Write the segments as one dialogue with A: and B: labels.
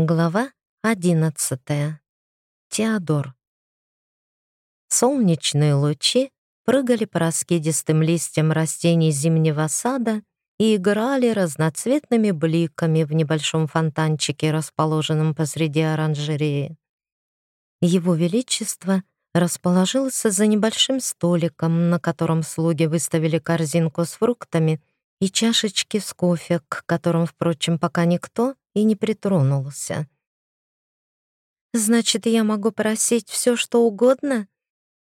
A: Глава одиннадцатая. Теодор. Солнечные лучи прыгали по раскидистым листьям растений зимнего сада и играли разноцветными бликами в небольшом фонтанчике, расположенном посреди оранжереи. Его Величество расположился за небольшим столиком, на котором слуги выставили корзинку с фруктами и чашечки с кофе, к которым, впрочем, пока никто и не притронулся. «Значит, я могу просить все, что угодно?»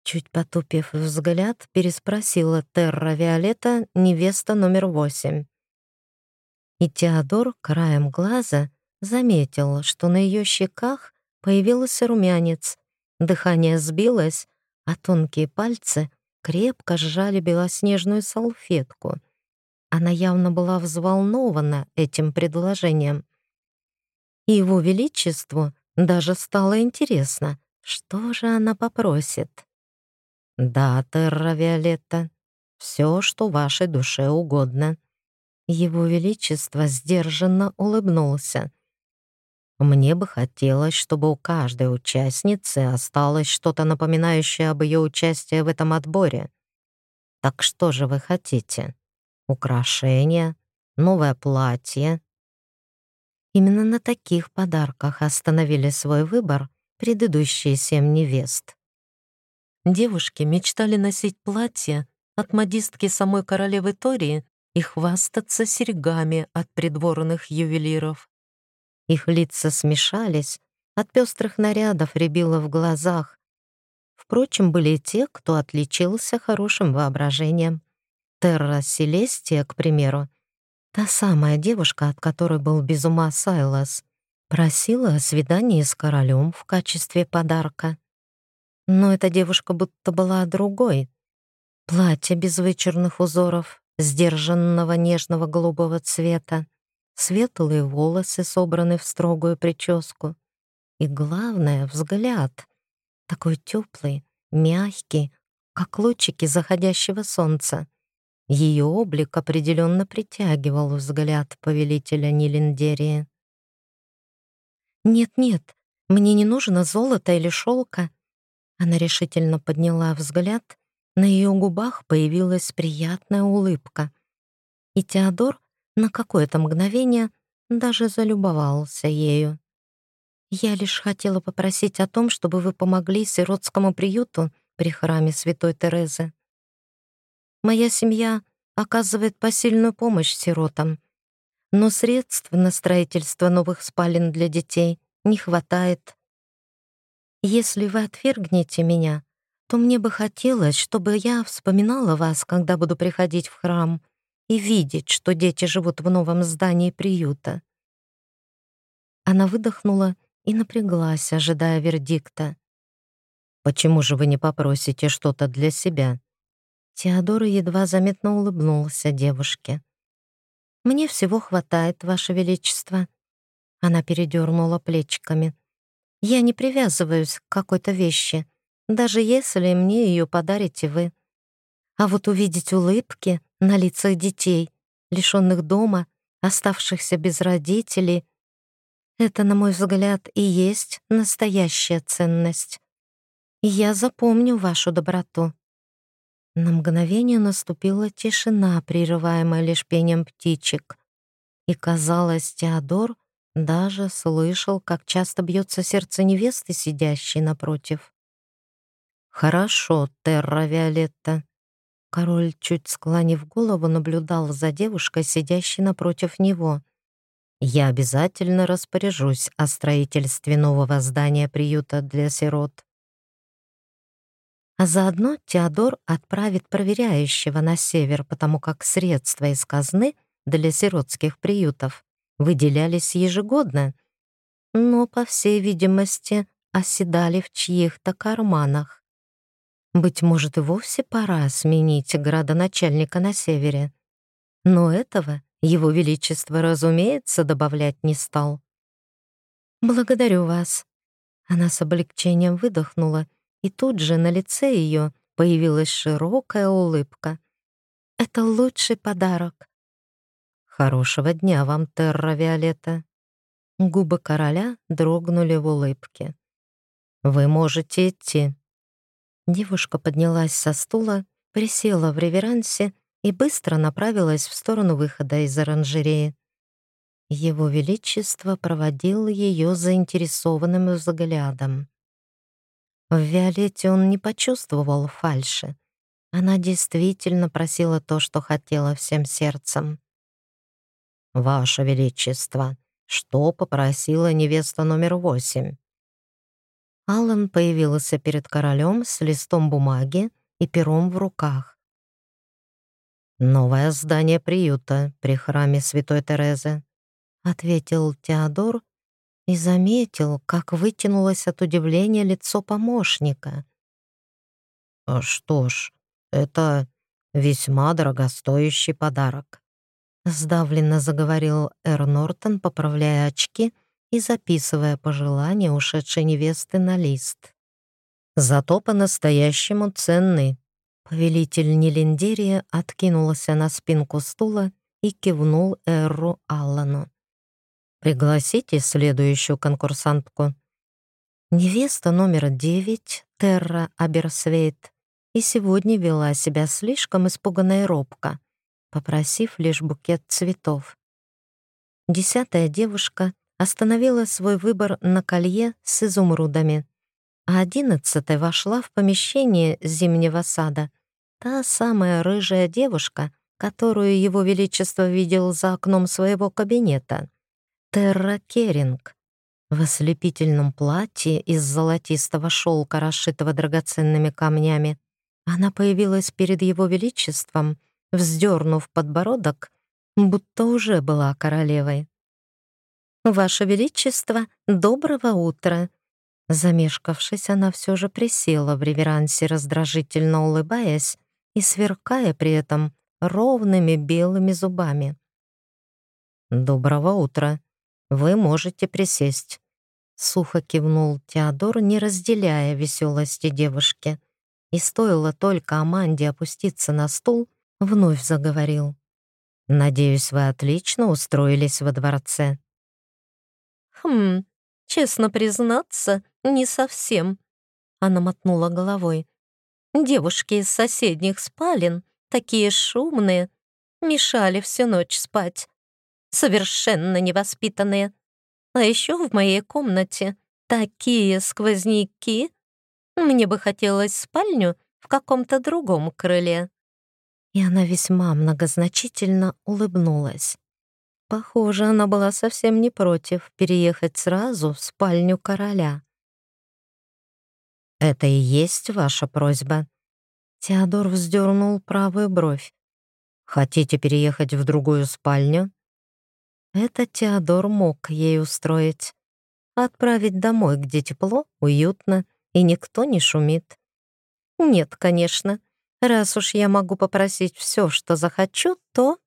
A: Чуть потупив взгляд, переспросила Терра Виолетта, невеста номер восемь. И Теодор краем глаза заметил, что на ее щеках появился румянец, дыхание сбилось, а тонкие пальцы крепко сжали белоснежную салфетку. Она явно была взволнована этим предложением и его величеству даже стало интересно, что же она попросит. «Да, Терра Виолетта, все, что вашей душе угодно». Его Величество сдержанно улыбнулся. «Мне бы хотелось, чтобы у каждой участницы осталось что-то напоминающее об ее участии в этом отборе. Так что же вы хотите? Украшения? Новое платье? Именно на таких подарках остановили свой выбор предыдущие семь невест. Девушки мечтали носить платья от модистки самой королевы Тории и хвастаться серьгами от придворных ювелиров. Их лица смешались, от пестрых нарядов рябило в глазах. Впрочем, были и те, кто отличился хорошим воображением. Терра Селестия, к примеру, Та самая девушка, от которой был без ума Сайлас, просила о свидании с королем в качестве подарка. Но эта девушка будто была другой. Платье без вычурных узоров, сдержанного нежного голубого цвета, светлые волосы собраны в строгую прическу. И главное — взгляд, такой теплый, мягкий, как лучики заходящего солнца. Ее облик определенно притягивал взгляд повелителя Нилиндерии. «Нет-нет, мне не нужно золото или шелка». Она решительно подняла взгляд, на ее губах появилась приятная улыбка. И Теодор на какое-то мгновение даже залюбовался ею. «Я лишь хотела попросить о том, чтобы вы помогли сиротскому приюту при храме Святой Терезы. Моя семья оказывает посильную помощь сиротам, но средств на строительство новых спален для детей не хватает. Если вы отвергнете меня, то мне бы хотелось, чтобы я вспоминала вас, когда буду приходить в храм, и видеть, что дети живут в новом здании приюта. Она выдохнула и напряглась, ожидая вердикта. «Почему же вы не попросите что-то для себя?» Теодор едва заметно улыбнулся девушке. «Мне всего хватает, Ваше Величество». Она передернула плечиками. «Я не привязываюсь к какой-то вещи, даже если мне ее подарите вы. А вот увидеть улыбки на лицах детей, лишенных дома, оставшихся без родителей, это, на мой взгляд, и есть настоящая ценность. я запомню вашу доброту». На мгновение наступила тишина, прерываемая лишь пением птичек. И, казалось, Теодор даже слышал, как часто бьется сердце невесты, сидящей напротив. «Хорошо, Терра Виолетта». Король, чуть склонив голову, наблюдал за девушкой, сидящей напротив него. «Я обязательно распоряжусь о строительстве нового здания приюта для сирот. А заодно Теодор отправит проверяющего на север, потому как средства из казны для сиротских приютов выделялись ежегодно, но, по всей видимости, оседали в чьих-то карманах. Быть может, и вовсе пора сменить градоначальника на севере. Но этого его Величество, разумеется, добавлять не стал. «Благодарю вас». Она с облегчением выдохнула и тут же на лице ее появилась широкая улыбка. «Это лучший подарок». «Хорошего дня вам, Терра Виолетта». Губы короля дрогнули в улыбке. «Вы можете идти». Девушка поднялась со стула, присела в реверансе и быстро направилась в сторону выхода из оранжереи. Его Величество проводил ее заинтересованным взглядом. В Виолетте он не почувствовал фальши. Она действительно просила то, что хотела всем сердцем. «Ваше Величество, что попросила невеста номер восемь?» Аллан появился перед королем с листом бумаги и пером в руках. «Новое здание приюта при храме Святой Терезы», — ответил Теодор и заметил, как вытянулось от удивления лицо помощника. «А «Что ж, это весьма дорогостоящий подарок», — сдавленно заговорил Эр Нортон, поправляя очки и записывая пожелания ушедшей невесты на лист. «Зато по-настоящему ценный». Повелитель Нелиндерия откинулся на спинку стула и кивнул Эрру Аллану. «Пригласите следующую конкурсантку». Невеста номер девять, Терра Аберсвейт, и сегодня вела себя слишком испуганно и робко, попросив лишь букет цветов. Десятая девушка остановила свой выбор на колье с изумрудами, а одиннадцатая вошла в помещение зимнего сада, та самая рыжая девушка, которую его величество видел за окном своего кабинета, Терра Керинг, в ослепительном платье из золотистого шелка, расшитого драгоценными камнями. Она появилась перед его величеством, вздернув подбородок, будто уже была королевой. «Ваше Величество, доброго утра!» Замешкавшись, она все же присела в реверансе, раздражительно улыбаясь и сверкая при этом ровными белыми зубами. «Доброго утра. Вы можете присесть», — сухо кивнул Теодор, не разделяя веселости девушки. И стоило только Аманде опуститься на стул, вновь заговорил. «Надеюсь, вы отлично устроились во дворце».
B: «Хм, честно признаться, не совсем», — она мотнула головой. «Девушки из соседних спален, такие шумные, мешали всю ночь спать. Совершенно невоспитанные. А еще в моей комнате такие сквозняки. Мне бы хотелось спальню в каком-то другом крыле».
A: И она весьма многозначительно улыбнулась. Похоже, она была совсем не против переехать сразу в спальню короля. «Это и есть ваша просьба?» Теодор вздернул правую бровь. «Хотите переехать в другую спальню?» Это Теодор мог ей устроить. Отправить домой, где тепло, уютно и никто не шумит. Нет, конечно. Раз уж я могу попросить все, что захочу, то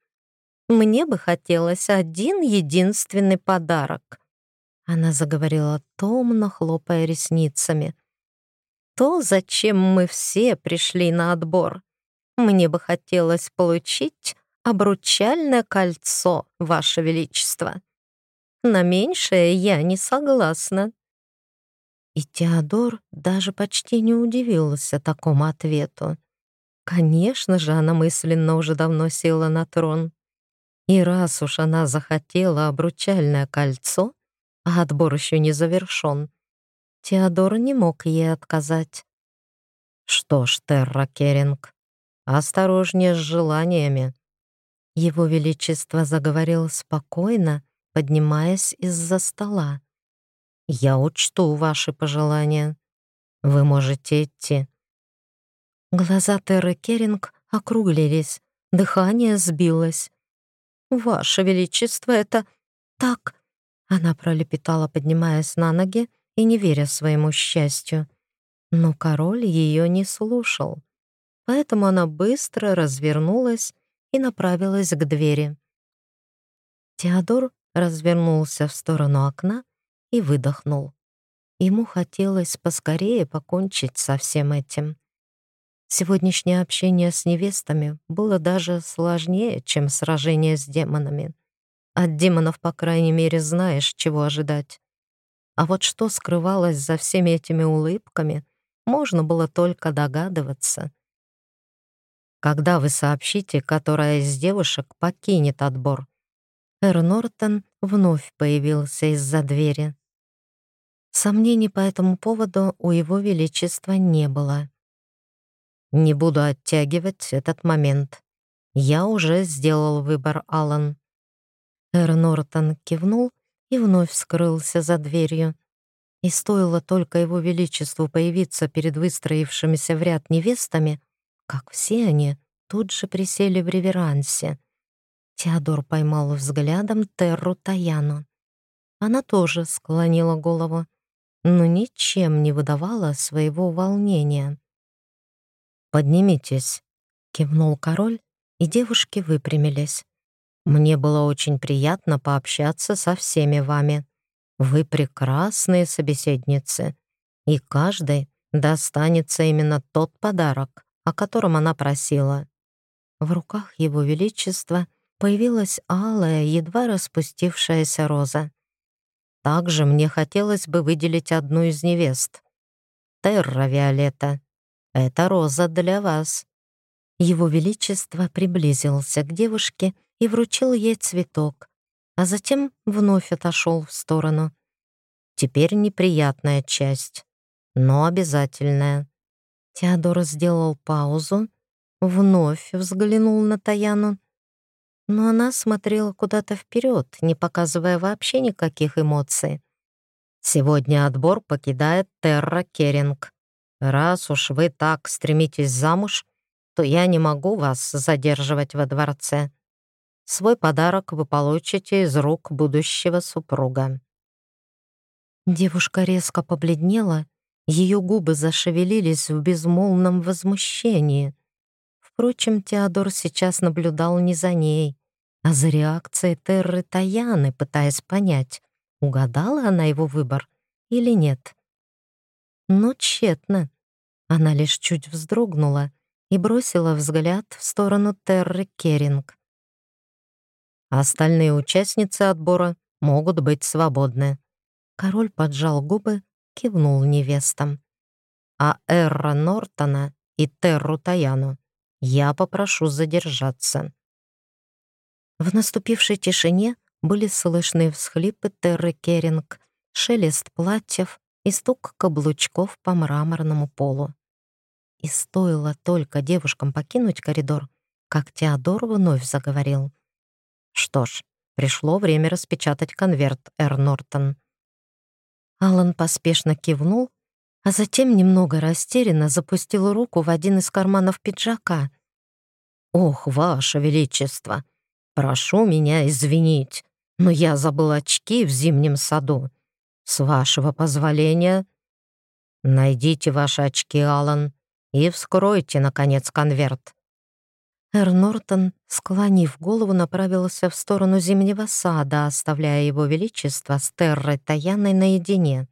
A: мне бы хотелось один единственный подарок. Она заговорила томно, хлопая ресницами. То, зачем мы все пришли на отбор. Мне бы хотелось получить обручальное кольцо, Ваше Величество. На меньшее я не согласна. И Теодор даже почти не удивился такому ответу. Конечно же, она мысленно уже давно села на трон. И раз уж она захотела обручальное кольцо, а отбор еще не завершен, Теодор не мог ей отказать. Что ж, Терра Керинг, осторожнее с желаниями. Его Величество заговорил спокойно, поднимаясь из-за стола. «Я учту ваши пожелания. Вы можете идти». Глаза Терры Керинг округлились, дыхание сбилось. «Ваше Величество, это так...» Она пролепетала, поднимаясь на ноги и не веря своему счастью. Но король ее не слушал, поэтому она быстро развернулась и направилась к двери. Теодор развернулся в сторону окна и выдохнул. Ему хотелось поскорее покончить со всем этим. Сегодняшнее общение с невестами было даже сложнее, чем сражение с демонами. От демонов, по крайней мере, знаешь, чего ожидать. А вот что скрывалось за всеми этими улыбками, можно было только догадываться. Когда вы сообщите, которая из девушек покинет отбор? Эр Нортон вновь появился из-за двери. Сомнений по этому поводу у его величества не было. Не буду оттягивать этот момент. Я уже сделал выбор, Алан. Эр Нортон кивнул и вновь скрылся за дверью. И стоило только его величеству появиться перед выстроившимися в ряд невестами, как все они тут же присели в реверансе. Теодор поймал взглядом Терру Таяну. Она тоже склонила голову, но ничем не выдавала своего волнения. «Поднимитесь», — кивнул король, и девушки выпрямились. «Мне было очень приятно пообщаться со всеми вами. Вы прекрасные собеседницы, и каждой достанется именно тот подарок, о котором она просила». В руках его величества появилась алая, едва распустившаяся роза. Также мне хотелось бы выделить одну из невест. Терра Виолетта. Это роза для вас». Его Величество приблизился к девушке и вручил ей цветок, а затем вновь отошел в сторону. Теперь неприятная часть, но обязательная. Теодор сделал паузу, вновь взглянул на Таяну, но она смотрела куда-то вперед, не показывая вообще никаких эмоций. «Сегодня отбор покидает Терра Керинг. Раз уж вы так стремитесь замуж, то я не могу вас задерживать во дворце. Свой подарок вы получите из рук будущего супруга». Девушка резко побледнела, ее губы зашевелились в безмолвном возмущении. Впрочем, Теодор сейчас наблюдал не за ней, а за реакцией Терры Таяны, пытаясь понять, угадала она его выбор или нет. Но тщетно. Она лишь чуть вздрогнула и бросила взгляд в сторону Терры Керинг. Остальные участницы отбора могут быть свободны. Король поджал губы, кивнул невестам. А Эрра Нортона и Терру Таяну я попрошу задержаться. В наступившей тишине были слышны всхлипы Терры Керинг, шелест платьев и стук каблучков по мраморному полу. И стоило только девушкам покинуть коридор, как Теодор вновь заговорил. «Что ж, пришло время распечатать конверт, Эр Нортон». Алан поспешно кивнул, а затем немного растерянно запустил руку в один из карманов пиджака. «Ох, Ваше Величество! Прошу меня извинить, но я забыл очки в зимнем саду. С вашего позволения, найдите ваши очки, Алан, и вскройте, наконец, конверт». Эр Нортон, склонив голову, направился в сторону зимнего сада, оставляя его величество с Террой Таяной наедине.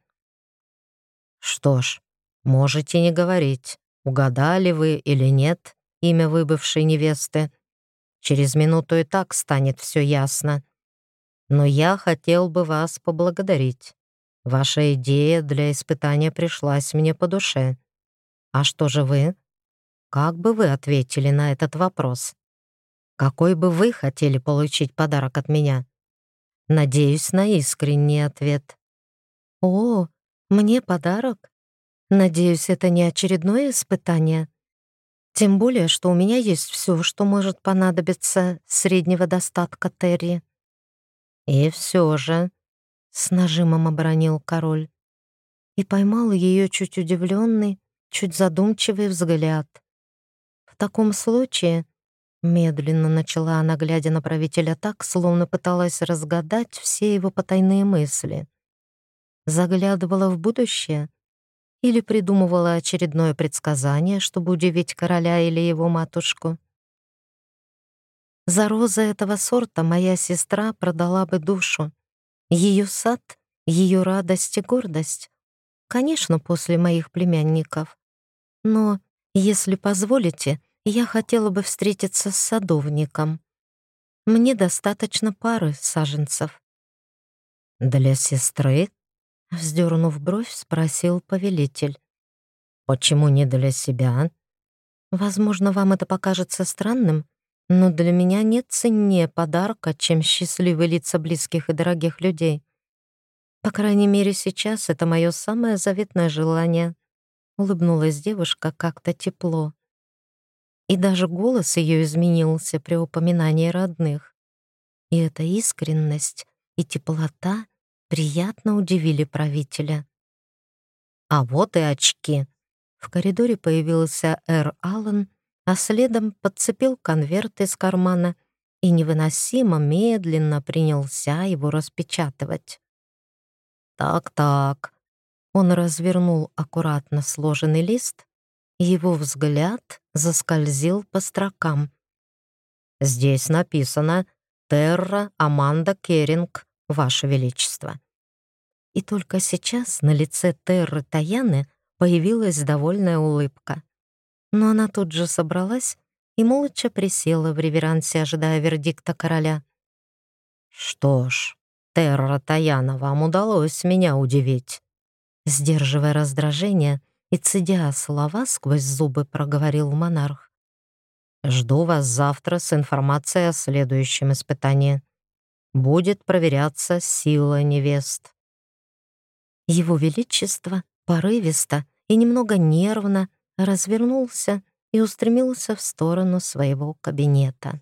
A: «Что ж, можете не говорить, угадали вы или нет имя выбывшей невесты. Через минуту и так станет все ясно. Но я хотел бы вас поблагодарить. Ваша идея для испытания пришлась мне по душе. А что же вы? Как бы вы ответили на этот вопрос? Какой бы вы хотели получить подарок от меня? Надеюсь на искренний ответ. О, мне подарок? Надеюсь, это не очередное испытание? Тем более, что у меня есть все, что может понадобиться среднего достатка Терри. И все же, с нажимом оборонил король и поймал ее чуть удивленный, чуть задумчивый взгляд. Таком случае, медленно начала она, глядя на правителя так, словно пыталась разгадать все его потайные мысли. Заглядывала в будущее или придумывала очередное предсказание, чтобы удивить короля или его матушку. За розы этого сорта моя сестра продала бы душу. Ее сад, ее радость и гордость. Конечно, после моих племянников. Но, если позволите, я хотела бы встретиться с садовником. Мне достаточно пары саженцев». «Для сестры?» — вздернув бровь, спросил повелитель. «Почему не для себя?» «Возможно, вам это покажется странным, но для меня нет ценнее подарка, чем счастливые лица близких и дорогих людей. По крайней мере, сейчас это мое самое заветное желание». Улыбнулась девушка как-то тепло и даже голос ее изменился при упоминании родных. И эта искренность и теплота приятно удивили правителя. А вот и очки. В коридоре появился Эр Аллен, а следом подцепил конверт из кармана и невыносимо медленно принялся его распечатывать. «Так-так». Он развернул аккуратно сложенный лист его взгляд заскользил по строкам. «Здесь написано «Терра Аманда Керинг, Ваше Величество». И только сейчас на лице Терры Таяны появилась довольная улыбка. Но она тут же собралась и молча присела в реверансе, ожидая вердикта короля. «Что ж, Терра Таяна, вам удалось меня удивить». Сдерживая раздражение, и, цедя слова, сквозь зубы проговорил монарх. «Жду вас завтра с информацией о следующем испытании. Будет проверяться сила невест». Его Величество порывисто и немного нервно развернулся и устремился в сторону своего кабинета.